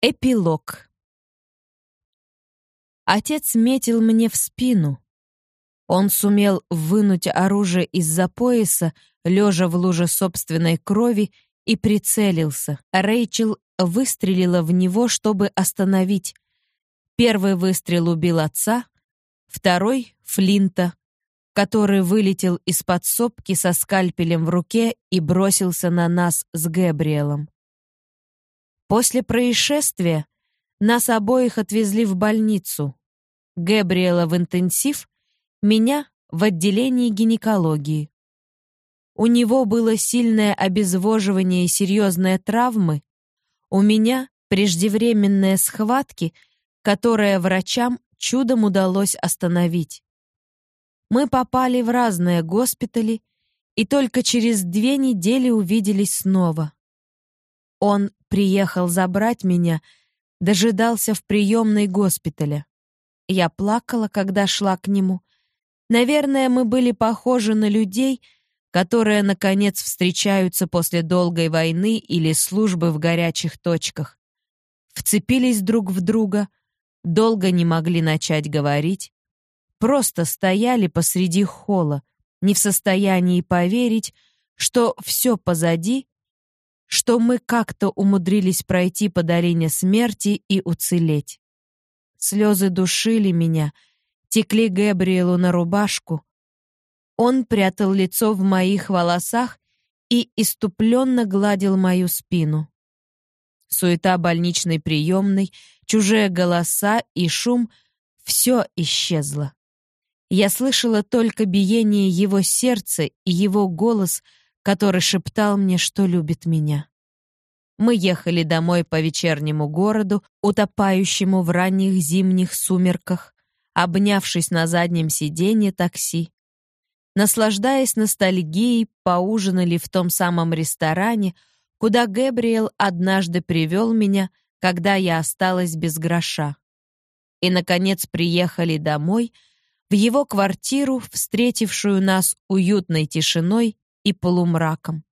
Эпилог. Отец метил мне в спину. Он сумел вынуть оружие из-за пояса, лежа в луже собственной крови, и прицелился. Рэйчел выстрелила в него, чтобы остановить. Первый выстрел убил отца, второй — Флинта, который вылетел из подсобки со скальпелем в руке и бросился на нас с Гэбриэлом. После происшествия нас обоих отвезли в больницу. Гэбриэла в интенсив, меня в отделении гинекологии. У него было сильное обезвоживание и серьезные травмы. У меня преждевременные схватки, которые врачам чудом удалось остановить. Мы попали в разные госпитали и только через две недели увиделись снова. Он приехал забрать меня, дожидался в приемной госпиталя. Я плакала, когда шла к нему. Наверное, мы были похожи на людей, которые, наконец, встречаются после долгой войны или службы в горячих точках. Вцепились друг в друга, долго не могли начать говорить, просто стояли посреди холла, не в состоянии поверить, что все позади что мы как-то умудрились пройти по долине смерти и уцелеть. Слезы душили меня, текли Гэбриэлу на рубашку. Он прятал лицо в моих волосах и иступленно гладил мою спину. Суета больничной приемной, чужие голоса и шум — все исчезло. Я слышала только биение его сердца и его голос — который шептал мне, что любит меня. Мы ехали домой по вечернему городу, утопающему в ранних зимних сумерках, обнявшись на заднем сиденье такси. Наслаждаясь ностальгией, поужинали в том самом ресторане, куда Гэбриэл однажды привел меня, когда я осталась без гроша. И, наконец, приехали домой, в его квартиру, встретившую нас уютной тишиной и полумраком.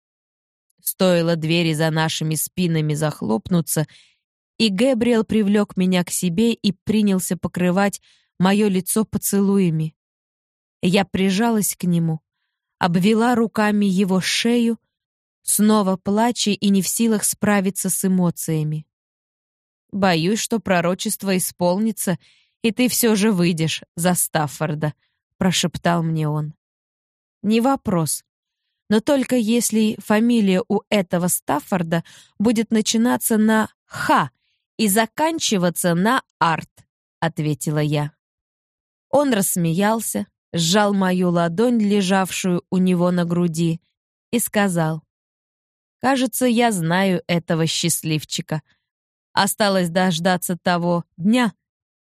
Стоило двери за нашими спинами захлопнуться, и Гэбриэл привлек меня к себе и принялся покрывать мое лицо поцелуями. Я прижалась к нему, обвела руками его шею, снова плача и не в силах справиться с эмоциями. «Боюсь, что пророчество исполнится, и ты все же выйдешь за Стаффорда», — прошептал мне он. «Не вопрос но только если фамилия у этого Стаффорда будет начинаться на «Х» и заканчиваться на «Арт», — ответила я. Он рассмеялся, сжал мою ладонь, лежавшую у него на груди, и сказал, «Кажется, я знаю этого счастливчика. Осталось дождаться того дня,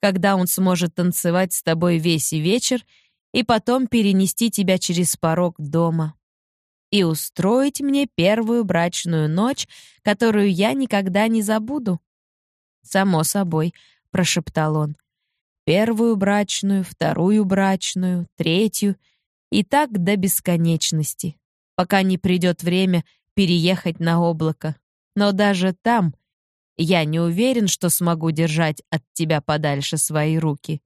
когда он сможет танцевать с тобой весь вечер и потом перенести тебя через порог дома и устроить мне первую брачную ночь, которую я никогда не забуду. «Само собой», — прошептал он. «Первую брачную, вторую брачную, третью, и так до бесконечности, пока не придет время переехать на облако. Но даже там я не уверен, что смогу держать от тебя подальше свои руки».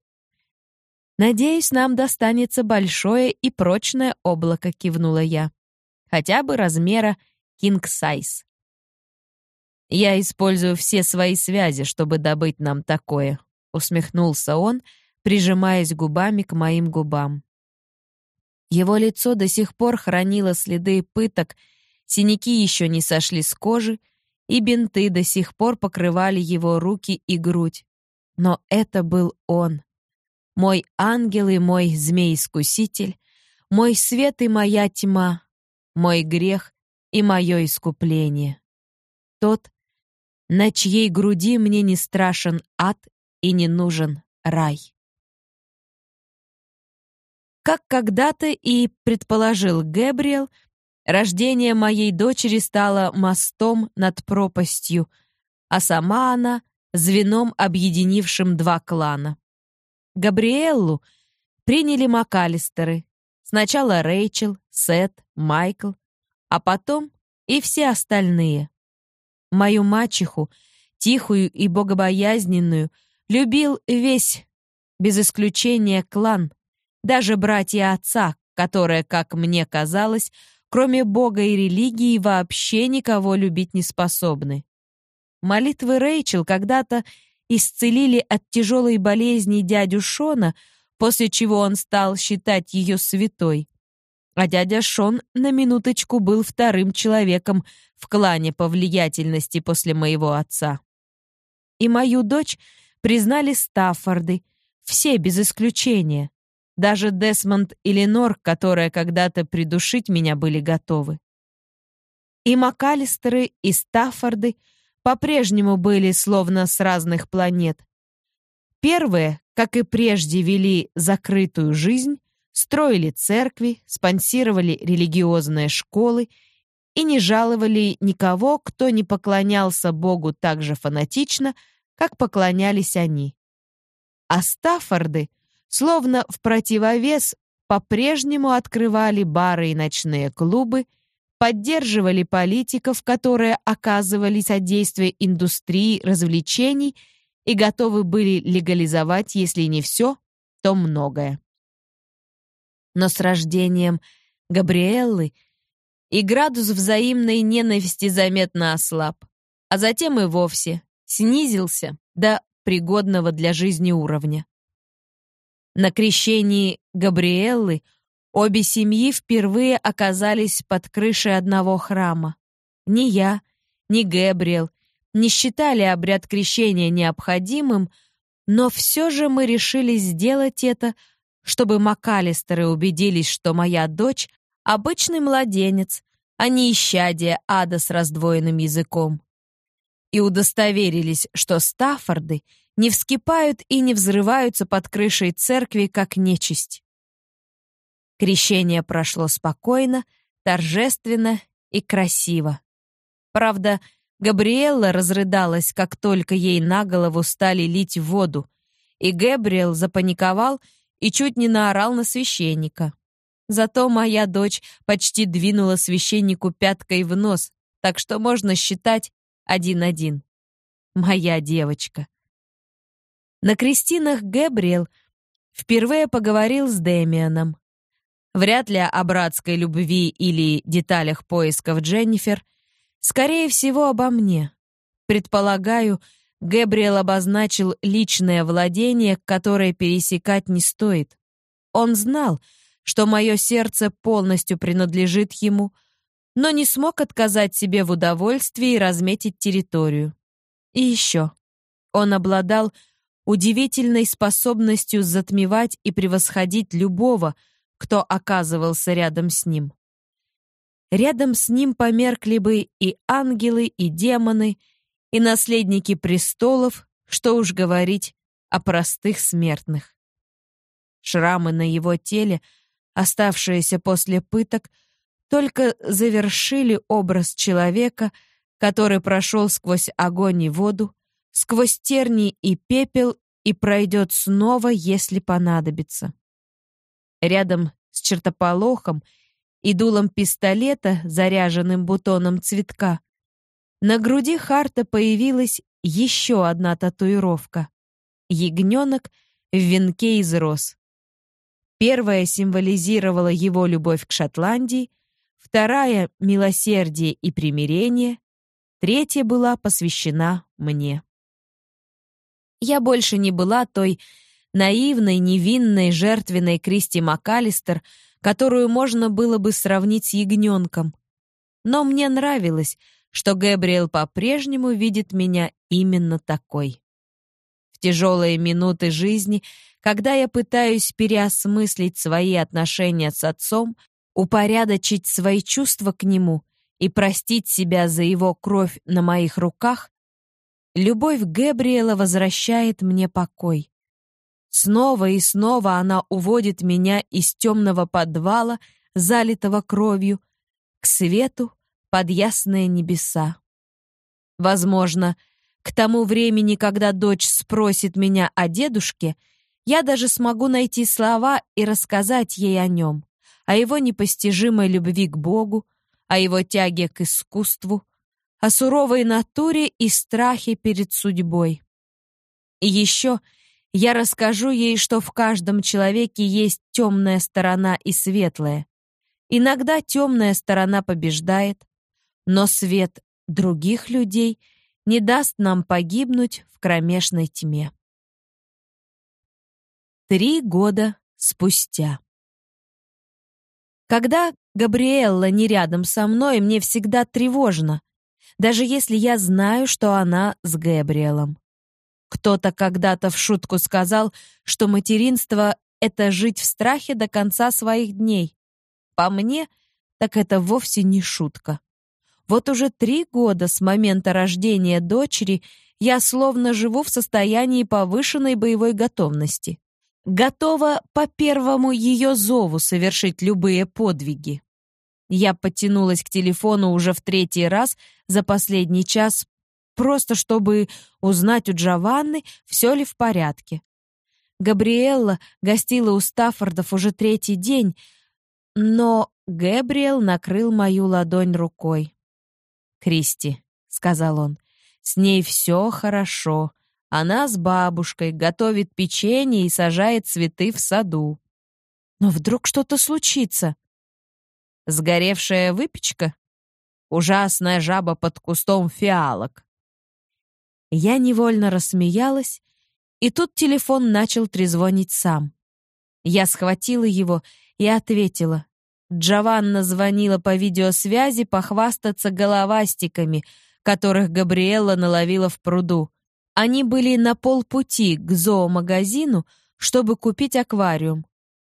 «Надеюсь, нам достанется большое и прочное облако», — кивнула я хотя бы размера king size. «Я использую все свои связи, чтобы добыть нам такое», — усмехнулся он, прижимаясь губами к моим губам. Его лицо до сих пор хранило следы пыток, синяки еще не сошли с кожи, и бинты до сих пор покрывали его руки и грудь. Но это был он. Мой ангел и мой змей-искуситель, мой свет и моя тьма, мой грех и мое искупление. Тот, на чьей груди мне не страшен ад и не нужен рай. Как когда-то и предположил Гэбриэл, рождение моей дочери стало мостом над пропастью, а сама она — звеном, объединившим два клана. Габриэллу приняли МакАлистеры, Сначала Рэйчел, Сет, Майкл, а потом и все остальные. Мою мачеху тихую и богобоязненную, любил весь, без исключения, клан, даже братья отца, которые, как мне казалось, кроме Бога и религии, вообще никого любить не способны. Молитвы Рэйчел когда-то исцелили от тяжелой болезни дядю Шона, после чего он стал считать ее святой. А дядя Шон на минуточку был вторым человеком в клане по влиятельности после моего отца. И мою дочь признали Стаффорды, все без исключения. Даже Десмонд и Ленор, которые когда-то придушить меня были готовы. И МакАлистеры, и Стаффорды по-прежнему были словно с разных планет. Первые, как и прежде, вели закрытую жизнь, строили церкви, спонсировали религиозные школы и не жаловали никого, кто не поклонялся Богу так же фанатично, как поклонялись они. А Стаффорды Словно в противовес по-прежнему открывали бары и ночные клубы, поддерживали политиков, которые оказывали содействие индустрии развлечений и готовы были легализовать, если не все, то многое. Но с рождением Габриэллы и градус взаимной ненависти заметно ослаб, а затем и вовсе снизился до пригодного для жизни уровня. На крещении Габриэллы обе семьи впервые оказались под крышей одного храма. Ни я, ни Габриэл не считали обряд крещения необходимым, но все же мы решили сделать это, чтобы МакАлистеры убедились, что моя дочь — обычный младенец, а не исчадие ада с раздвоенным языком. И удостоверились, что Стаффорды не вскипают и не взрываются под крышей церкви, как нечисть. Крещение прошло спокойно, торжественно и красиво. Правда, Габриэлла разрыдалась, как только ей на голову стали лить воду, и Габриэл запаниковал и чуть не наорал на священника. Зато моя дочь почти двинула священнику пяткой в нос, так что можно считать один-один. Моя девочка. На крестинах Гэбриэл впервые поговорил с Дэмианом. Вряд ли о братской любви или деталях поисков Дженнифер, скорее всего, обо мне. Предполагаю, Гэбриэл обозначил личное владение, которое пересекать не стоит. Он знал, что мое сердце полностью принадлежит ему, но не смог отказать себе в удовольствии разметить территорию. И еще. Он обладал удивительной способностью затмевать и превосходить любого, кто оказывался рядом с ним. Рядом с ним померкли бы и ангелы, и демоны, и наследники престолов, что уж говорить о простых смертных. Шрамы на его теле, оставшиеся после пыток, только завершили образ человека, который прошел сквозь огонь и воду, сквозь тернии и пепел и пройдет снова, если понадобится. Рядом с чертополохом и дулом пистолета, заряженным бутоном цветка, на груди Харта появилась еще одна татуировка — ягненок в венке из роз. Первая символизировала его любовь к Шотландии, вторая — милосердие и примирение, третья была посвящена мне. Я больше не была той наивной, невинной, жертвенной Кристи МакАлистер, которую можно было бы сравнить с ягненком. Но мне нравилось, что Гэбриэл по-прежнему видит меня именно такой. В тяжелые минуты жизни, когда я пытаюсь переосмыслить свои отношения с отцом, упорядочить свои чувства к нему и простить себя за его кровь на моих руках, Любовь Гэбриэла возвращает мне покой. Снова и снова она уводит меня из темного подвала, залитого кровью, к свету под ясные небеса. Возможно, к тому времени, когда дочь спросит меня о дедушке, я даже смогу найти слова и рассказать ей о нем, о его непостижимой любви к Богу, о его тяге к искусству, о суровой натуре и страхе перед судьбой. И еще я расскажу ей, что в каждом человеке есть темная сторона и светлая. Иногда темная сторона побеждает, но свет других людей не даст нам погибнуть в кромешной тьме. Три года спустя. Когда Габриэлла не рядом со мной, мне всегда тревожно, даже если я знаю, что она с Габриэлом. Кто-то когда-то в шутку сказал, что материнство — это жить в страхе до конца своих дней. По мне, так это вовсе не шутка. Вот уже три года с момента рождения дочери я словно живу в состоянии повышенной боевой готовности. Готова по первому ее зову совершить любые подвиги. Я подтянулась к телефону уже в третий раз за последний час, просто чтобы узнать у Джованны, все ли в порядке. Габриэлла гостила у Стаффордов уже третий день, но Гэбриэл накрыл мою ладонь рукой. «Кристи», — сказал он, — «с ней все хорошо. Она с бабушкой готовит печенье и сажает цветы в саду. Но вдруг что-то случится?» Сгоревшая выпечка? Ужасная жаба под кустом фиалок. Я невольно рассмеялась, и тут телефон начал трезвонить сам. Я схватила его и ответила. Джованна звонила по видеосвязи похвастаться головастиками, которых Габриэлла наловила в пруду. Они были на полпути к зоомагазину, чтобы купить аквариум.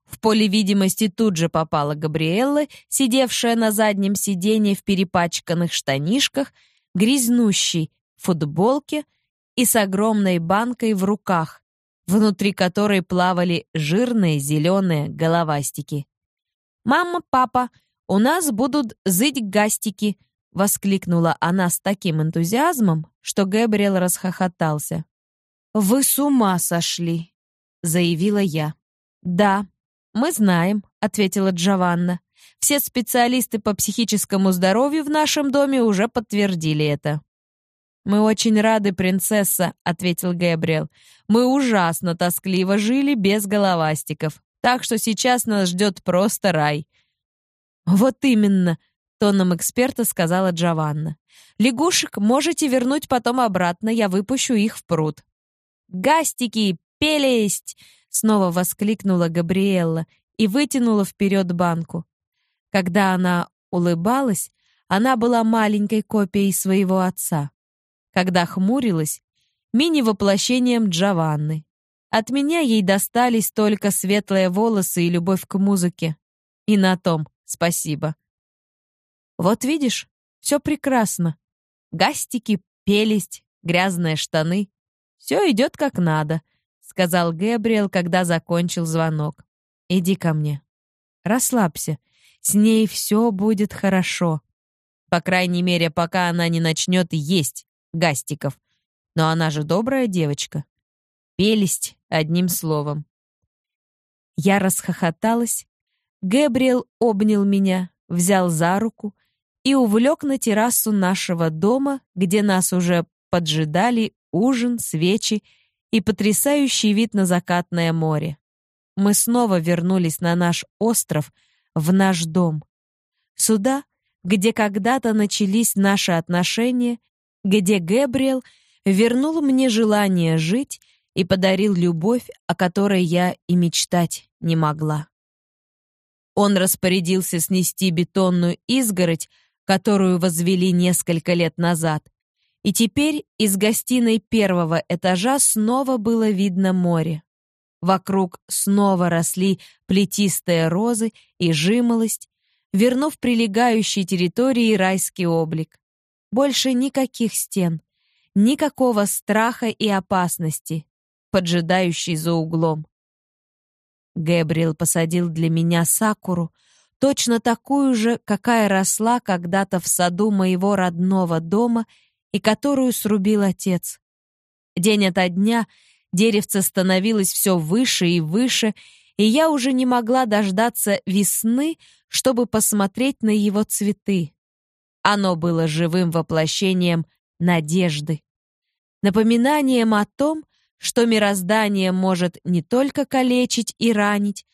В поле видимости тут же попала Габриэлла, сидевшая на заднем сиденье в перепачканных штанишках, грязнущей футболке и с огромной банкой в руках, внутри которой плавали жирные зеленые головастики. «Мама, папа, у нас будут зыть гастики!» — воскликнула она с таким энтузиазмом, что Гэбриэл расхохотался. «Вы с ума сошли!» — заявила я. «Да, «Мы знаем», — ответила Джованна. «Все специалисты по психическому здоровью в нашем доме уже подтвердили это». «Мы очень рады, принцесса», — ответил Гэбриэл. «Мы ужасно тоскливо жили без головастиков, так что сейчас нас ждет просто рай». «Вот именно», — тоном эксперта сказала Джованна. «Лягушек можете вернуть потом обратно, я выпущу их в пруд». «Гастики, пелесть!» Снова воскликнула Габриэлла и вытянула вперед банку. Когда она улыбалась, она была маленькой копией своего отца. Когда хмурилась, мини-воплощением Джованны. От меня ей достались только светлые волосы и любовь к музыке. И на том спасибо. Вот видишь, все прекрасно. Гастики, пелесть, грязные штаны. Все идет как надо — сказал Гэбриэл, когда закончил звонок. «Иди ко мне. Расслабься. С ней все будет хорошо. По крайней мере, пока она не начнет есть гастиков. Но она же добрая девочка. Пелесть, одним словом». Я расхохоталась. Гэбриэл обнял меня, взял за руку и увлек на террасу нашего дома, где нас уже поджидали ужин, свечи и потрясающий вид на закатное море. Мы снова вернулись на наш остров, в наш дом. Сюда, где когда-то начались наши отношения, где Гэбриэл вернул мне желание жить и подарил любовь, о которой я и мечтать не могла. Он распорядился снести бетонную изгородь, которую возвели несколько лет назад, и теперь из гостиной первого этажа снова было видно море. Вокруг снова росли плетистые розы и жимолость, вернув прилегающей территории райский облик. Больше никаких стен, никакого страха и опасности, поджидающей за углом. Гэбриэл посадил для меня сакуру, точно такую же, какая росла когда-то в саду моего родного дома и которую срубил отец. День ото дня деревце становилось все выше и выше, и я уже не могла дождаться весны, чтобы посмотреть на его цветы. Оно было живым воплощением надежды, напоминанием о том, что мироздание может не только калечить и ранить,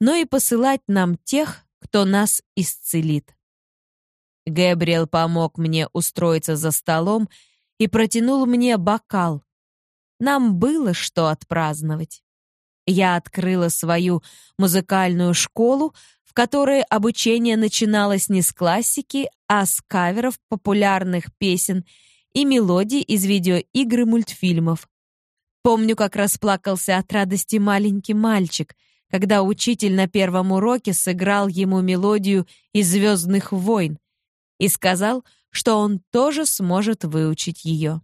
но и посылать нам тех, кто нас исцелит. Гэбриэл помог мне устроиться за столом и протянул мне бокал. Нам было что отпраздновать. Я открыла свою музыкальную школу, в которой обучение начиналось не с классики, а с каверов популярных песен и мелодий из видеоигр и мультфильмов. Помню, как расплакался от радости маленький мальчик, когда учитель на первом уроке сыграл ему мелодию из «Звездных войн» и сказал, что он тоже сможет выучить ее.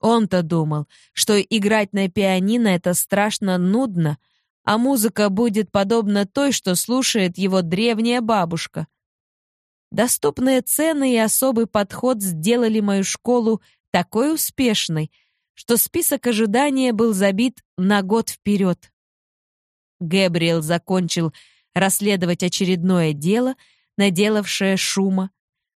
Он-то думал, что играть на пианино — это страшно нудно, а музыка будет подобна той, что слушает его древняя бабушка. Доступные цены и особый подход сделали мою школу такой успешной, что список ожидания был забит на год вперед. Гэбриэл закончил расследовать очередное дело, наделавшее шума,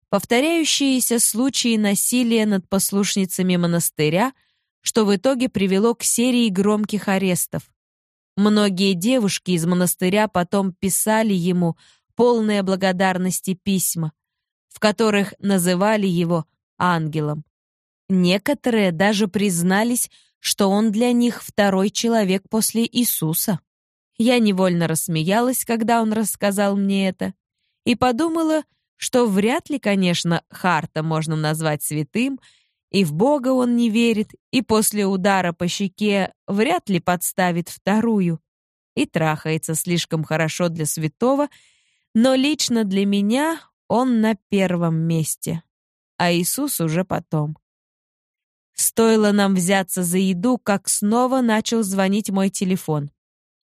повторяющиеся случаи насилия над послушницами монастыря, что в итоге привело к серии громких арестов. Многие девушки из монастыря потом писали ему полные благодарности письма, в которых называли его ангелом. Некоторые даже признались, что он для них второй человек после Иисуса. Я невольно рассмеялась, когда он рассказал мне это, и подумала, что вряд ли, конечно, Харта можно назвать святым, и в Бога он не верит, и после удара по щеке вряд ли подставит вторую, и трахается слишком хорошо для святого, но лично для меня он на первом месте, а Иисус уже потом. Стоило нам взяться за еду, как снова начал звонить мой телефон.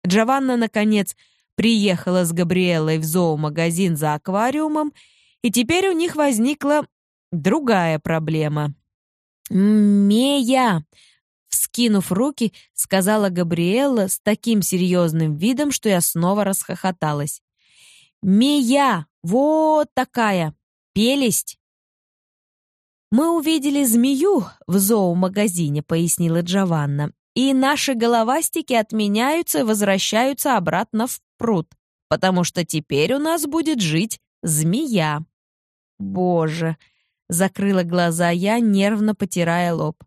Джованна, наконец, приехала с Габриэлой в зоомагазин за аквариумом и теперь у них возникла другая проблема. «Мея!» Вскинув руки, сказала Габриэла с таким серьезным видом, что я снова расхохоталась. «Мея! Вот такая! Пелесть!» «Мы увидели змею в зоомагазине», — пояснила Джованна, «и наши головастики отменяются и возвращаются обратно в пруд, потому что теперь у нас будет жить Змея. Боже, закрыла глаза я, нервно потирая лоб.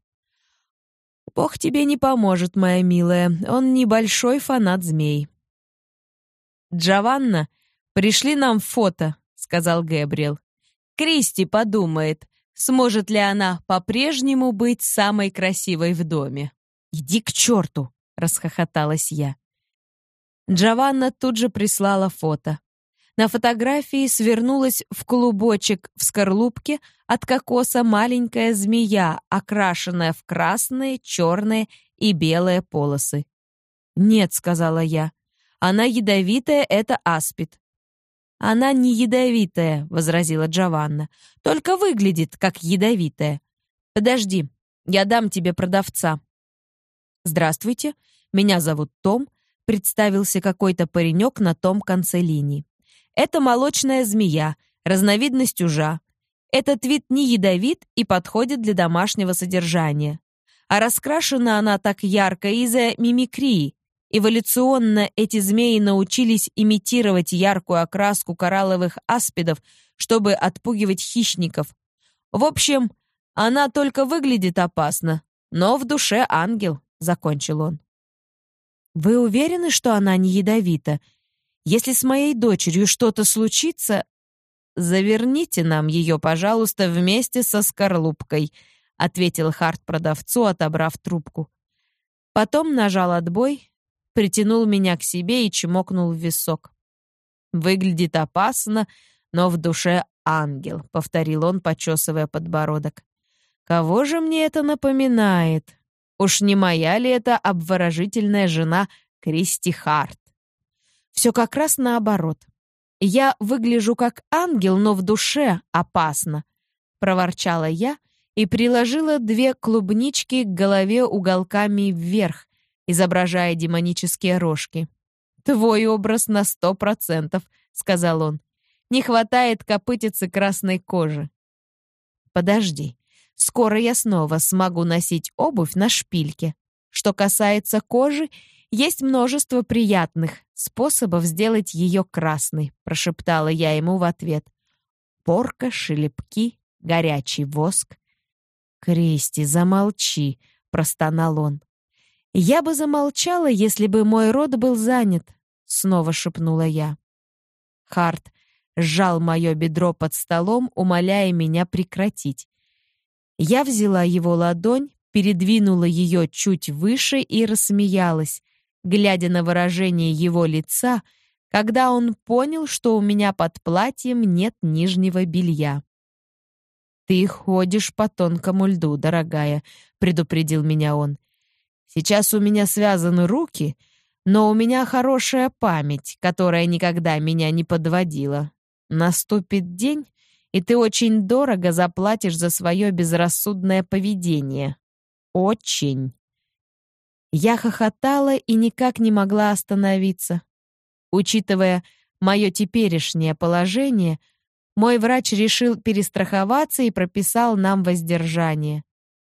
Бог тебе не поможет, моя милая. Он небольшой фанат змей. Джованна, пришли нам фото, сказал Гэбриэл. Кристи подумает, сможет ли она по-прежнему быть самой красивой в доме. Иди к черту, расхохоталась я. Джованна тут же прислала фото. На фотографии свернулась в клубочек в скорлупке от кокоса маленькая змея, окрашенная в красные, черные и белые полосы. «Нет», — сказала я, — «она ядовитая, это аспид». «Она не ядовитая», — возразила Джованна, — «только выглядит как ядовитая. Подожди, я дам тебе продавца». «Здравствуйте, меня зовут Том», — представился какой-то паренек на том конце линии. Это молочная змея, разновидность ужа. Этот вид не ядовит и подходит для домашнего содержания. А раскрашена она так ярко из-за мимикрии. Эволюционно эти змеи научились имитировать яркую окраску коралловых аспидов, чтобы отпугивать хищников. В общем, она только выглядит опасно, но в душе ангел, — закончил он. «Вы уверены, что она не ядовита?» Если с моей дочерью что-то случится, заверните нам ее, пожалуйста, вместе со скорлупкой», ответил Харт продавцу, отобрав трубку. Потом нажал отбой, притянул меня к себе и чмокнул в висок. «Выглядит опасно, но в душе ангел», — повторил он, почесывая подбородок. «Кого же мне это напоминает? Уж не моя ли это обворожительная жена Кристи Харт?» Все как раз наоборот. Я выгляжу как ангел, но в душе опасно, проворчала я и приложила две клубнички к голове уголками вверх, изображая демонические рожки. «Твой образ на сто процентов», — сказал он. «Не хватает копытицы красной кожи». Подожди. Скоро я снова смогу носить обувь на шпильке. Что касается кожи, есть множество приятных способов сделать ее красной, прошептала я ему в ответ. Порка, шелепки, горячий воск. «Кристи, замолчи», — простонал он. «Я бы замолчала, если бы мой рот был занят», — снова шепнула я. Харт сжал мое бедро под столом, умоляя меня прекратить. Я взяла его ладонь, передвинула ее чуть выше и рассмеялась, глядя на выражение его лица, когда он понял, что у меня под платьем нет нижнего белья. «Ты ходишь по тонкому льду, дорогая», — предупредил меня он. «Сейчас у меня связаны руки, но у меня хорошая память, которая никогда меня не подводила. Наступит день, и ты очень дорого заплатишь за свое безрассудное поведение. Очень». Я хохотала и никак не могла остановиться. Учитывая мое теперешнее положение — мой врач решил перестраховаться и прописал нам воздержание.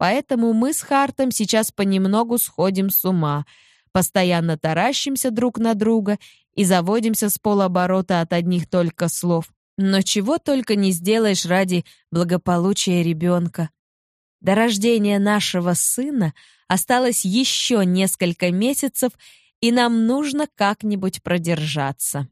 Поэтому мы с Хартом сейчас понемногу сходим с ума, постоянно таращимся друг на друга и заводимся с полоборота от одних только слов. Но чего только не сделаешь ради благополучия ребенка. До рождения нашего сына осталось еще несколько месяцев, и нам нужно как-нибудь продержаться.